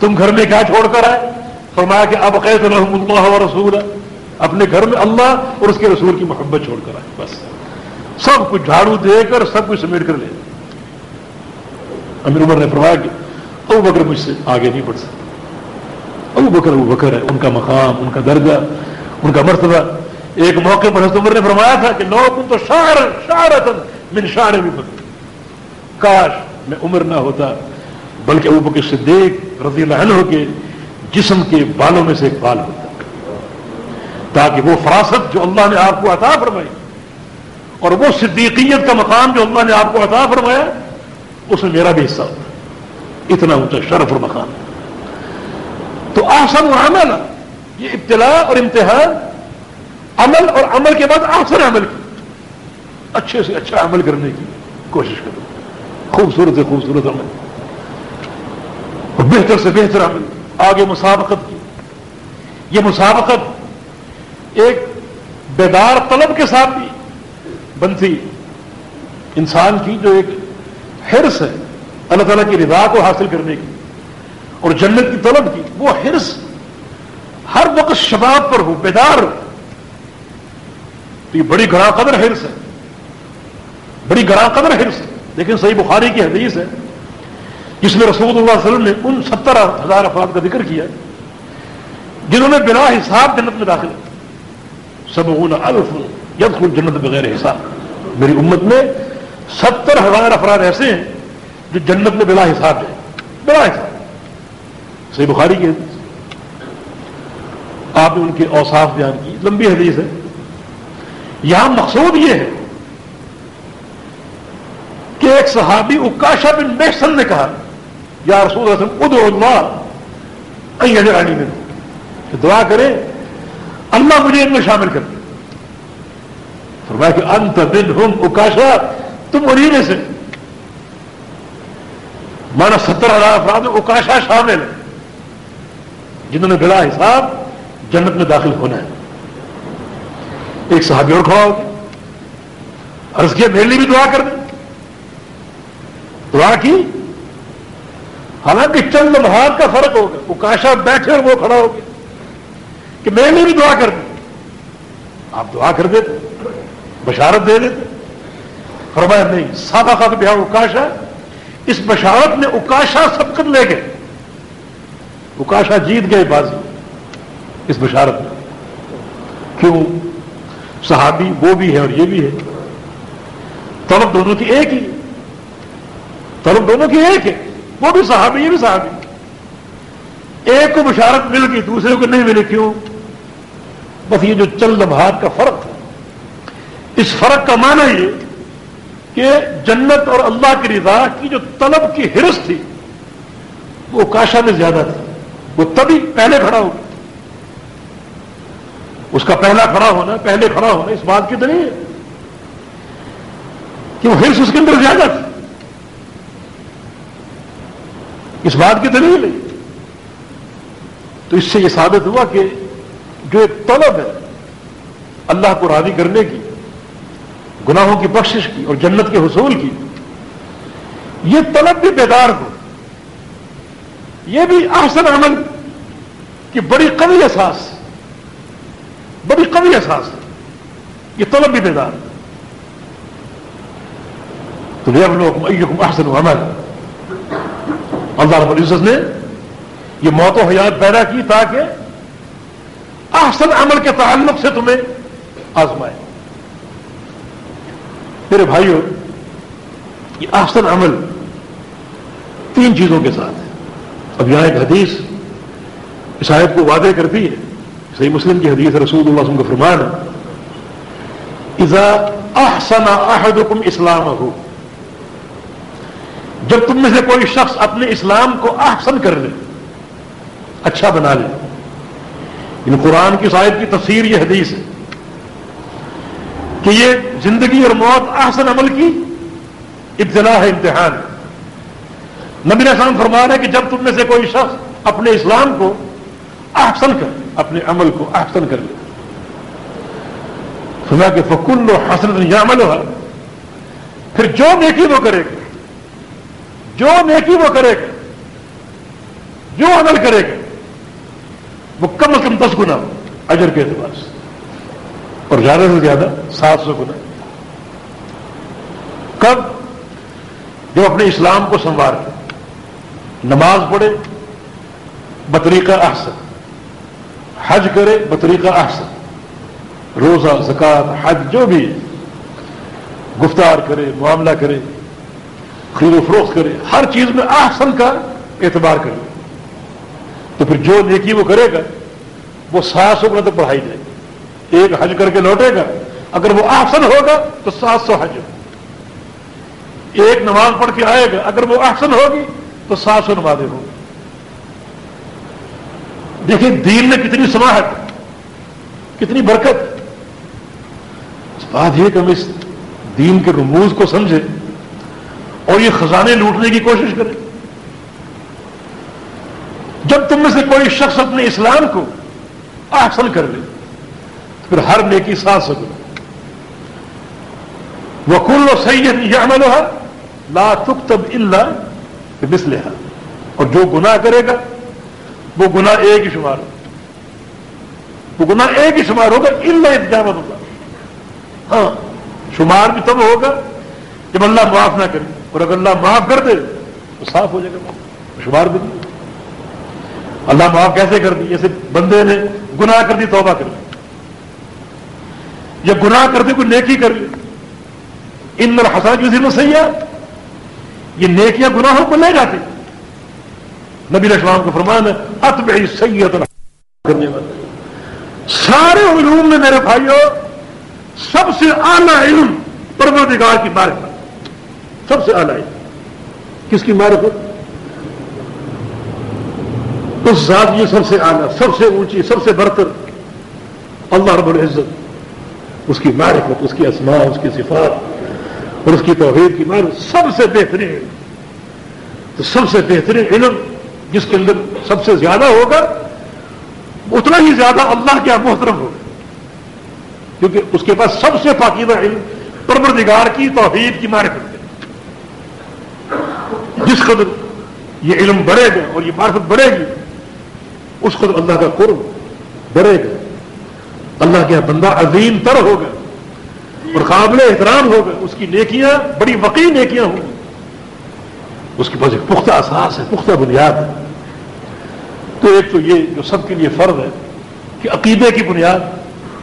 تم گھر میں کیا چھوڑ کر آئے؟ فرمایا کہ اب قید الحمد اللہ رسول اپنے گھر میں اللہ اور اس کے رسول کی محبت چھوڑ کر آئے، بس۔ سب کچھ جھاڑو دے کر سب کچھ سمیٹ کر لے۔ امیر عمر نے فرمایا کہ ابو بکر مجھ سے آگے نہیں بڑھ سکتا ابو بکر ابو بکر ہے، ان کا مقام، ان کا درجہ، ان کا مرتبہ۔ ایک موقع پر حضرت عمر نے فرمایا تھا کہ لو تو شاعر شاعر من شاعر بھی بکر۔ کاش میں عمر نہ ہوتا، بلکہ ابو بکر صدیق رضی اللہ عنہ کے جسم کے بالوں میں سے ایک بال ہوتا۔ تاکہ وہ فراست جو اللہ نے آپ کو عطا فرمائی اور وہ صدیقیت کا مقام جو اللہ نے آپ کو عطا فرمایا، اس میں میرا بھی حصہ ہوتا۔ اتنا اونچا شرف اور مقام۔ تو آسن و عمل، یہ ابتلاء اور امتحان عمل اور عمل کے بعد آسن عمل۔ کی اچھے سے اچھا عمل کرنے کی کوشش کرو۔ خوبصورت سے خوبصورت عمل۔ اور بہتر سے بہتر عمل۔ آگے مسابقت کی۔ یہ مسابقت ایک بیدار طلب کے ساتھ بھی بنتی انسان کی جو ایک حرص ہے، اللہ تعالیٰ کی رضا کو حاصل کرنے کی اور جنت کی طلب کی، وہ حرص ہر وقت شباب پر ہو، بیدار ہو۔ تو یہ بڑی گڑا قدر حرص ہے۔ بڑی گڑا قدر حرص ہے۔ لیکن صحیح بخاری کی حدیث ہے، جس میں رسول اللہ علیہ وسلم نے ان ستر ہزار افراد کا ذکر کیا، جنہوں نے بلا حساب جنت میں داخل سب الف خود جنت بغیر حساب. میری امت میں ستر ہزار افراد ایسے ہیں جو جنت میں بلا حساب ہے بلا حساب. صحیح بخاری کی حدیث. آپ نے ان کے اوصاف بیان کی لمبی حدیث ہے. یہاں مقصود یہ ہے کہ ایک صحابی اکاشا بن محسن نے کہا، یا رسول اللہ ادو اللہ اجرانی میں دعا کرے اللہ مجھے ان میں شامل کر دے فرمایا کہ انت بن اکاشا، تم انہیں میں سے۔ مانا ستر ہزار افراد میں اکاشا شامل ہے جنہوں نے بلا حساب جنت میں داخل ہونا ہے۔ ایک صحابی اور کھڑا ہو گیا۔ عرض کیا، میرے لیے بھی دعا کر دیں۔ دعا کی؟ حالانکہ چند لمحات کا فرق ہوگا وہ کاشا بیٹھے اور وہ کھڑا ہو گیا۔ کہ میں نے بھی دعا کر دی۔ آپ دعا کر دیتے، بشارت دے دیتے۔ فرمایا، نہیں، سادہ کا بیا اکاشا۔ اس بشارت میں اکاشا سبقت لے گئے اکاشا جیت گئے بازی۔ اس بشارت میں۔ کیوں؟ صحابی وہ بھی ہے اور یہ بھی ہے طلب دونوں کی ایک ہی۔ طلب دونوں کی ایک ہے۔ وہ بھی صحابی، یہ بھی صحابی۔ ایک کو بشارت مل گئی، دوسرے کو نہیں ملی، کیوں؟ بس یہ جو چل لمحات کا فرق ہے۔ اس فرق کا معنی یہ کہ جنت اور اللہ کی رضا کی جو طلب کی ہرس تھی، وہ کاشا میں زیادہ تھی۔ وہ تبھی پہلے کھڑا ہو اس کا پہلا کھڑا ہونا، پہلے کھڑا ہونا اس بات کی دلیل ہے کہ وہ ہرس اس کے اندر زیادہ تھی۔ اس بات کی دلیل ہے تو اس سے یہ ثابت ہوا کہ جو ایک طلب ہے اللہ کو راضی کرنے کی، گناہوں کی بخشش کی اور جنت کے حصول کی، یہ طلب بھی بیدار ہو۔ یہ بھی احسن عمل کی بڑی قوی احساس، بڑی قوی احساس۔ یہ طلب بھی بیدار۔ تو لوگ احسن عمل۔ اللہ رب العزت نے یہ موت و حیات پیدا کی تاکہ احسن عمل کے تعلق سے تمہیں آزمائے۔ میرے بھائیوں یہ احسن عمل تین چیزوں کے ساتھ ہے۔ اب یہاں ایک حدیث اس آیت کو وعدے کرتی ہے۔ صحیح مسلم کی حدیث رسول اللہ وسلم کا فرمان اذا احسن احدکم اسلام ہو جب تم میں سے کوئی شخص اپنے اسلام کو احسن کر لے اچھا بنا لے۔ ان قرآن کی شاید کی تفسیر یہ حدیث ہے کہ یہ زندگی اور موت احسن عمل کی ابتلا ہے، امتحان نبی اسلام فرما رہے کہ جب تم میں سے کوئی شخص اپنے اسلام کو احسن کر، اپنے عمل کو احسن کر لے۔ سنا کہ فکل و حسن یا عمل ہوا پھر جو نیکی وہ کرے گا۔ جو نیکی وہ کرے گا۔ جو عمل کرے گا۔ وہ کم از کم دس گنا اجر کے اعتبار سے۔ اور زیادہ سے زیادہ سات سو گنا۔ کب؟ جو اپنے اسلام کو سنوار نماز پڑھے، بطریقہ احسن۔ حج کرے، بطریقہ احسن۔ روزہ، زکات، حج، جو بھی۔ گفتار کرے، معاملہ کرے، خرید و فروخت کرے، ہر چیز میں احسن کا اعتبار کرے۔ پھر جو نیکی وہ کرے گا، وہ سات سو گنا تک پڑھائی جائے گی۔ ایک حج کر کے لوٹے گا۔ اگر وہ احسن ہوگا تو سات سو حج ایک نماز پڑھ کے آئے گا، اگر وہ احسن ہوگی تو سات سو نمازیں ہوگی دیکھیں، دین میں کتنی سماہت کتنی برکت۔ بات یہ کہ ہم اس دین کے رموز کو سمجھے اور یہ خزانے لوٹنے کی کوشش کریں۔ جب تم میں سے کوئی شخص اپنے اسلام کو احسن کر لے، تو پھر ہر نیکی ساتھ سکو وہ کل و سید یہ عمل لا تب اللہ اور جو گناہ کرے گا، وہ گناہ ایک ہی شمار ہوگا۔ وہ گناہ ایک ہی شمار ہوگا اللہ انتظامت ہوگا ہاں شمار بھی تب ہوگا جب اللہ معاف نہ کرے۔ اور اگر اللہ معاف کر دے، تو صاف ہو جائے گا۔ شمار بھی نہیں۔ اللہ معاف کیسے کر دی؟ جیسے بندے نے گناہ کر دی، توبہ کر دی۔ یا گناہ کر دی، کوئی نیکی کر لی۔ ان حسا کی میں سیاح یہ نیکیاں گناہوں کو لے جاتی۔ نبی السلام کو فرمان ہے ات سید کرنے والا سارے علوم میں میرے بھائیوں سب سے اعلیٰ علم پروردگار کی معرفت سب سے اعلیٰ علم۔ کس کی معرفت اس ذات یہ سب سے اعلیٰ، سب سے اونچی، سب سے برتر، اللہ رب العزت، اس کی معرفت، اس کی اسماء، اس کی صفات اور اس کی توحید کی معرفت سب سے بہترین، تو سب سے بہترین علم جس کے اندر سب سے زیادہ ہوگا، اتنا ہی زیادہ اللہ کیا محترم ہوگا۔ کیونکہ اس کے پاس سب سے پاکیزہ علم پروردگار کی توحید کی معرفت ہے۔ جس قدر یہ علم بڑھے گا اور یہ معرفت بڑھے گی اس قدر اللہ کا قرب بڑھے گا۔ اللہ کے ہاں بندہ عظیم تر ہوگا اور قابل احترام ہوگا۔ اس کی نیکیاں بڑی وقی نیکیاں ہوں۔ گی اس کے پاس ایک پختہ احساس ہے، پختہ بنیاد ہے۔ تو ایک تو یہ جو سب کے لیے فرض ہے کہ عقیدے کی بنیاد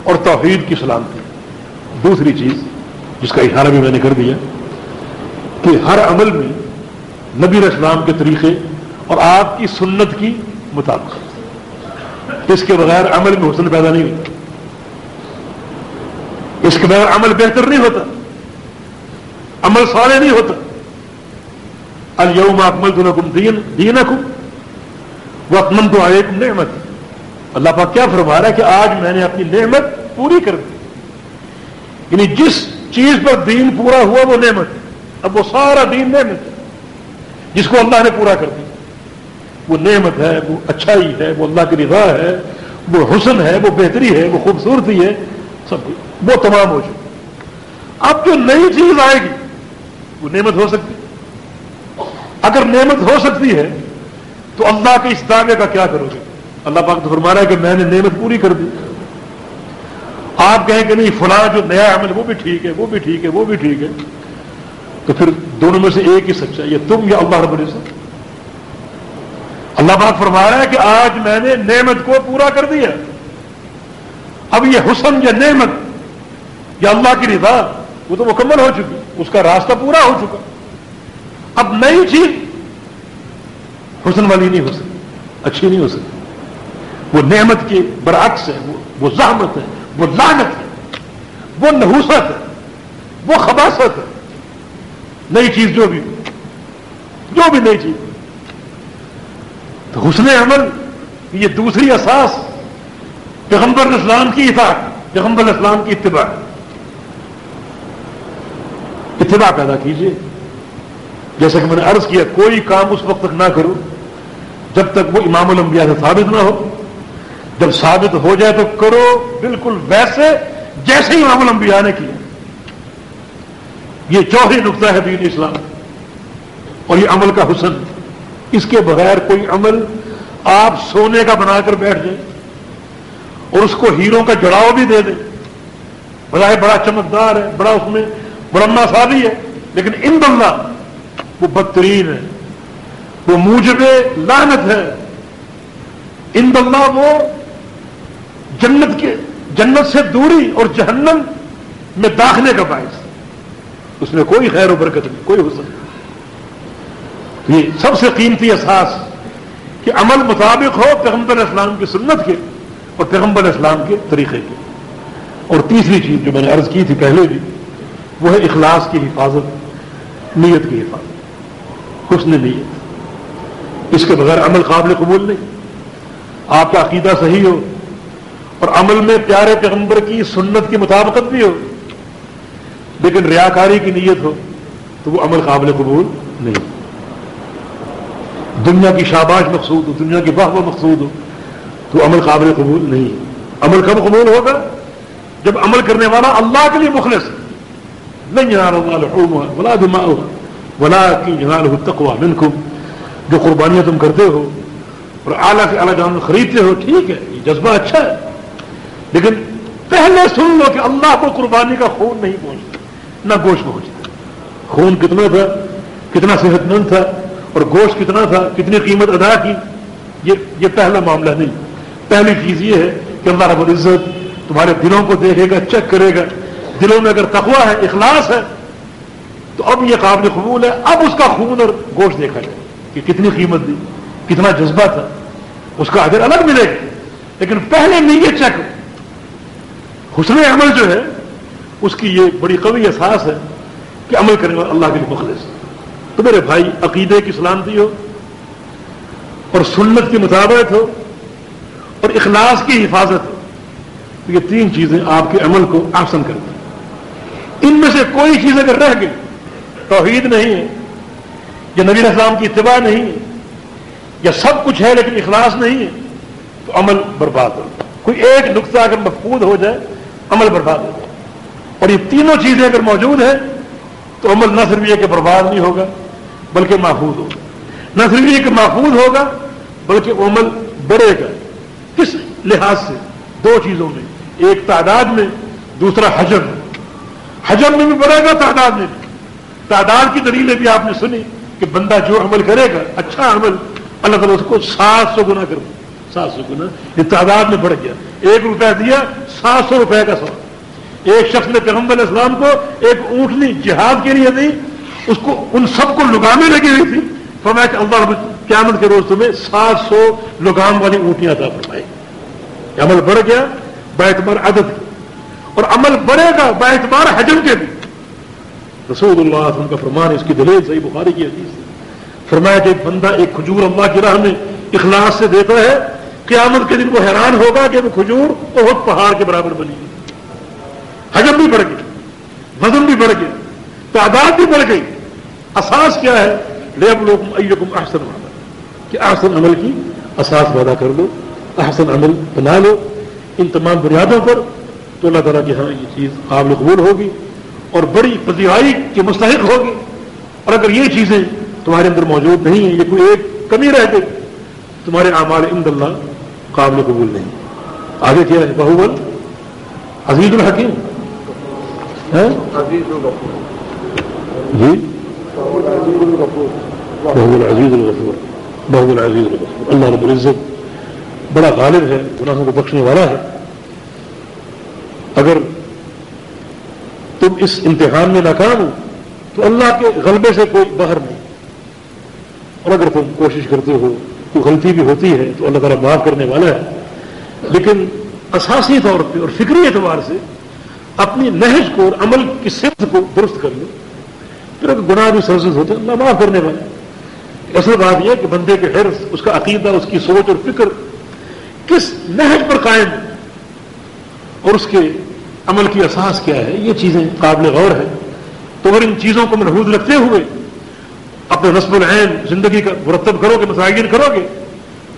اور توحید کی سلامتی۔ دوسری چیز جس کا اشارہ بھی میں نے کر دیا، کہ ہر عمل میں نبی اسلام کے طریقے اور آپ کی سنت کی مطابق۔ اس کے بغیر عمل میں حسن پیدا نہیں ہوتا۔ اس کے بغیر عمل بہتر نہیں ہوتا۔ عمل سارے نہیں ہوتا۔ الوم اکمل دونوں دین دین وہ اکمن تو آئے نعمت۔ اللہ پاک کیا فرما رہا ہے کہ آج میں نے اپنی نعمت پوری کر دی۔ یعنی جس چیز پر دین پورا ہوا وہ نعمت اب وہ سارا دین نعمت جس کو اللہ نے پورا کر دیا۔ وہ نعمت ہے، وہ اچھائی ہے، وہ اللہ کی رضا ہے، وہ حسن ہے، وہ بہتری ہے، وہ خوبصورتی ہے، سب وہ تمام ہو چکے اب جو نئی چیز آئے گی، وہ نعمت ہو سکتی۔ اگر نعمت ہو سکتی ہے، تو اللہ کے اس دعوے کا کیا کرو گے؟ اللہ پاک تو فرما رہا ہے کہ میں نے نعمت پوری کر دی۔ آپ کہیں کہ نہیں، فلاں جو نیا عمل، وہ بھی ٹھیک ہے، وہ بھی ٹھیک ہے، وہ بھی ٹھیک ہے۔ تو پھر دونوں میں سے ایک ہی سچا ہے یہ تم یا اللہ رب العزت؟ اللہ پاک فرما رہا ہے کہ آج میں نے نعمت کو پورا کر دیا۔ اب یہ حسن یا نعمت یا اللہ کی رضا، وہ تو مکمل ہو چکی، اس کا راستہ پورا ہو چکا۔ اب نئی چیز حسن والی نہیں ہو سکتی، اچھی نہیں ہو سکتی۔ وہ نعمت کے برعکس ہے، وہ زحمت ہے، وہ لانت ہے، وہ نحوست ہے، وہ خباست ہے۔ نئی چیز جو بھی جو بھی نئی چیز۔ تو حسن عمل یہ دوسری اساس پیغمبر اسلام کی اطاعت، پیغمبر اسلام کی اتباع۔ اتباع پیدا کیجیے جیسا کہ میں نے عرض کیا، کوئی کام اس وقت تک نہ کرو جب تک وہ امام الانبیاء سے ثابت نہ ہو۔ جب ثابت ہو جائے تو کرو بالکل ویسے جیسے امام الانبیاء نے کیا۔ یہ چوہی نقطہ ہے دین اسلام اور یہ عمل کا حسن۔ اس کے بغیر کوئی عمل آپ سونے کا بنا کر بیٹھ جائیں اور اس کو ہیروں کا جڑاؤ بھی دے دیں بظاہر بڑا چمکدار ہے، بڑا اس میں برما سادی ہے، لیکن ان بندہ وہ بدترین ہے، وہ موجب لانت ہے۔ ان بندہ وہ جنت کے، جنت سے دوری اور جہنم میں داخلے کا باعث اس میں کوئی خیر و برکت نہیں، کوئی حسن نہیں۔ یہ سب سے قیمتی احساس کہ عمل مطابق ہو پیغمبر اسلام کی سنت کے اور پیغمبر اسلام کے طریقے کے۔ اور تیسری چیز جو میں نے عرض کی تھی پہلے بھی، وہ ہے اخلاص کی حفاظت، نیت کی حفاظت، حسن نیت۔ اس کے بغیر عمل قابل قبول نہیں۔ آپ کا عقیدہ صحیح ہو اور عمل میں پیارے پیغمبر کی سنت کی مطابقت بھی ہو، لیکن ریاکاری کی نیت ہو، تو وہ عمل قابل قبول نہیں۔ دنیا کی شاباش مقصود ہو، دنیا کی واہ مقصود ہو، تو عمل قابل قبول نہیں عمل کب قبول ہوگا؟ جب عمل کرنے والا اللہ کے لیے مخلص نہیں جنا بلا بلا کی جنا جو قربانیاں تم کرتے ہو اور اعلیٰ سے اعلیٰ جان خریدتے ہو، ٹھیک ہے، یہ جذبہ اچھا ہے۔ لیکن پہلے سن لو کہ اللہ کو قربانی کا خون نہیں پہنچتا، نہ گوشت پہنچتا۔ خون کتنا تھا، کتنا صحت مند تھا اور گوشت کتنا تھا، کتنی قیمت ادا کی، یہ یہ پہلا معاملہ نہیں۔ پہلی چیز یہ ہے کہ اللہ رب العزت تمہارے دلوں کو دیکھے گا، چیک کرے گا۔ دلوں میں اگر تقوا ہے، اخلاص ہے، تو اب یہ قابل قبول ہے۔ اب اس کا خون اور گوشت دیکھا جائے کہ کتنی قیمت دی، کتنا جذبہ تھا۔ اس کا اگر الگ ملے گا۔ لیکن پہلے نہیں یہ چیک۔ حسن عمل جو ہے، اس کی یہ بڑی قوی احساس ہے کہ عمل کرنے والا اللہ کے لیے مخلص تو میرے بھائی عقیدے کی سلامتی ہو، اور سنت کی مطابقت ہو، اور اخلاص کی حفاظت ہو۔ تو یہ تین چیزیں آپ کے عمل کو آسن کر دیں۔ ان میں سے کوئی چیز اگر رہ گئی، توحید نہیں ہے، یا نبی اسلام کی اتباع نہیں ہے، یا سب کچھ ہے لیکن اخلاص نہیں ہے، تو عمل برباد ہو۔ کوئی ایک نقطہ اگر مفقود ہو جائے، عمل برباد ہو جائے۔ اور یہ تینوں چیزیں اگر موجود ہیں، تو عمل نہ صرف یہ کہ برباد نہیں ہوگا بلکہ محفوظ ہوگا۔ نہ صرف یہ کہ محفوظ ہوگا، بلکہ عمل بڑھے گا۔ کس لحاظ سے؟ دو چیزوں میں۔ ایک تعداد میں، دوسرا حجم۔ میں حجم میں بھی بڑھے گا، تعداد میں بھی۔ تعداد کی دلیلیں بھی آپ نے سنی کہ بندہ جو عمل کرے گا اچھا عمل، اللہ تعالیٰ اس کو سات سو گنا کر سات سو گنا۔ یہ تعداد میں بڑھ گیا۔ ایک روپیہ دیا، سات سو روپئے کا سو ایک شخص نے پیغمبر اسلام کو ایک اونٹنی جہاد کے لیے دی اس کو ان سب کو لگامیں لگی ہوئی تھی فرمایا کہ اللہ قیامت کے روز تمہیں سات سو لگام والی اونٹیاں تھا فرمائی عمل بڑھ گیا باعتبار عدد۔ اور عمل بڑھے گا باعتبار حجم کے بھی۔ رسول اللہ کا فرمان اس کی دلیل صحیح بخاری کی حدیث ہے۔ فرمایا کہ بندہ ایک کھجور اللہ کی راہ میں اخلاص سے دیتا ہے، قیامت کے دن وہ حیران ہوگا کہ وہ کھجور بہت پہاڑ کے برابر بنی حجم بھی بڑھ گئی، وزن بھی بڑھ گیا، تعداد بھی بڑھ گئی۔ اساس کیا ہے؟ لیب لوگ ایکم احسن عمل۔ کہ احسن عمل کی اساس پیدا کر لو احسن عمل بنا لو۔ ان تمام بنیادوں پر تو اللہ تعالیٰ کی ہاں یہ چیز قابل قبول ہوگی اور بڑی پذیرائی کی مستحق ہوگی۔ اور اگر یہ چیزیں تمہارے اندر موجود نہیں ہیں یہ کوئی ایک کمی رہ گئی تمہارے اعمال عند اللہ قابل قبول نہیں۔ آگے کیا ہے؟ بہول عزیز الحکیم۔ جی؟ بہول عزیز الغفور. بہول عزیز الغفور. اللہ رب العزت بڑا غالب ہے. گناہوں کو بخشنے والا ہے. اگر تم اس امتحان میں ناکام ہو، تو اللہ کے غلبے سے کوئی باہر نہیں. اور اگر تم کوشش کرتے ہو، کوئی غلطی بھی ہوتی ہے، تو اللہ تعالیٰ معاف کرنے والا ہے. لیکن اساسی طور پہ اور فکری اعتبار سے اپنی نہج کو اور عمل کی صفت کو درست کر لو. پھر اگر گناہ بھی سرزد ہوتے اللہ معاف کرنے والا اصل بات یہ کہ بندے کے حرص، اس کا عقیدہ، اس کی سوچ اور فکر کس نہج پر قائم اور اس کے عمل کی احساس کیا ہے؟ یہ چیزیں قابل غور ہے تو اگر ان چیزوں کو محفوظ رکھتے ہوئے اپنے نصب العین زندگی کا مرتب کرو گے مساغیر کرو گے،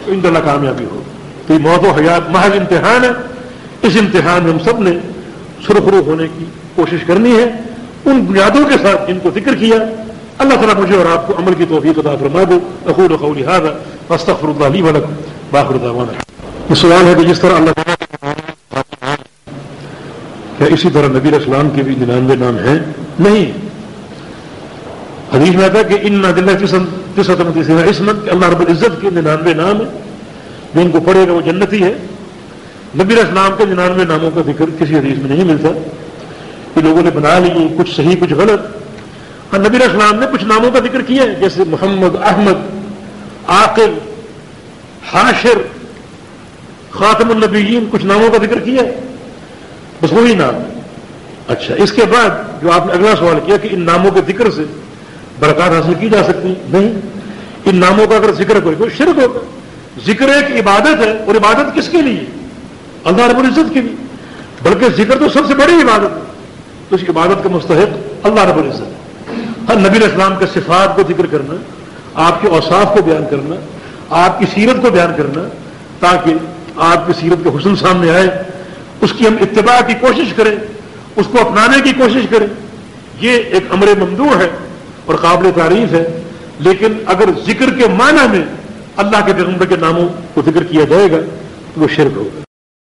تو ان اللہ کامیابی ہو۔ تو یہ موت و حیات محض امتحان ہے۔ اس امتحان میں ہم سب نے سرخرو ہونے کی کوشش کرنی ہے۔ ان بنیادوں کے ساتھ جن کو ذکر کیا، اللہ تعالیٰ مجھے اور آپ کو عمل کی توفیق عطا فرما دو اخور قولی هذا واستغفر الله لي ولكم باخر دعوانا۔ یہ سوال ہے کہ جس طرح اللہ تعالیٰ کیا اسی طرح نبی اسلام کے بھی ننانوے نام ہیں؟ نہیں۔ حدیث میں آتا کہ ان اسمت اللہ رب العزت کے ننانوے نام ہے جو ان کو پڑھے گا وہ جنتی ہے نبی اسلام کے ننانوے ناموں کا ذکر کسی حدیث میں نہیں ملتا۔ کہ لوگوں نے بنا لیے کچھ صحیح، کچھ غلط۔ ہاں نبی اسلام نے کچھ ناموں کا ذکر کیا ہے، جیسے محمد، احمد، عاقل، حاشر، خاتم النبیین، کچھ ناموں کا ذکر کیا بس وہی نام۔ اچھا اس کے بعد جو آپ نے اگلا سوال کیا کہ ان ناموں کے ذکر سے برکات حاصل کی جا سکتی۔ نہیں، ان ناموں کا اگر ذکر کوئی کوئی شرک ہوگا۔ ذکر ایک عبادت ہے، اور عبادت کس کے لیے؟ اللہ رب العزت کے لیے۔ بلکہ ذکر تو سب سے بڑی عبادت ہے۔ تو اس عبادت کا مستحق اللہ رب العزت ہر نبی اسلام کے صفات کو ذکر کرنا، آپ کے اوصاف کو بیان کرنا، آپ کی سیرت کو بیان کرنا تاکہ آپ کی سیرت کے حسن سامنے آئے۔ اس کی ہم اتباع کی کوشش کریں، اس کو اپنانے کی کوشش کریں۔ یہ ایک امر ممدوع ہے اور قابل تعریف ہے، لیکن اگر ذکر کے معنی میں اللہ کے پیغمبر کے ناموں کو ذکر کیا جائے گا، تو وہ شرک ہوگا۔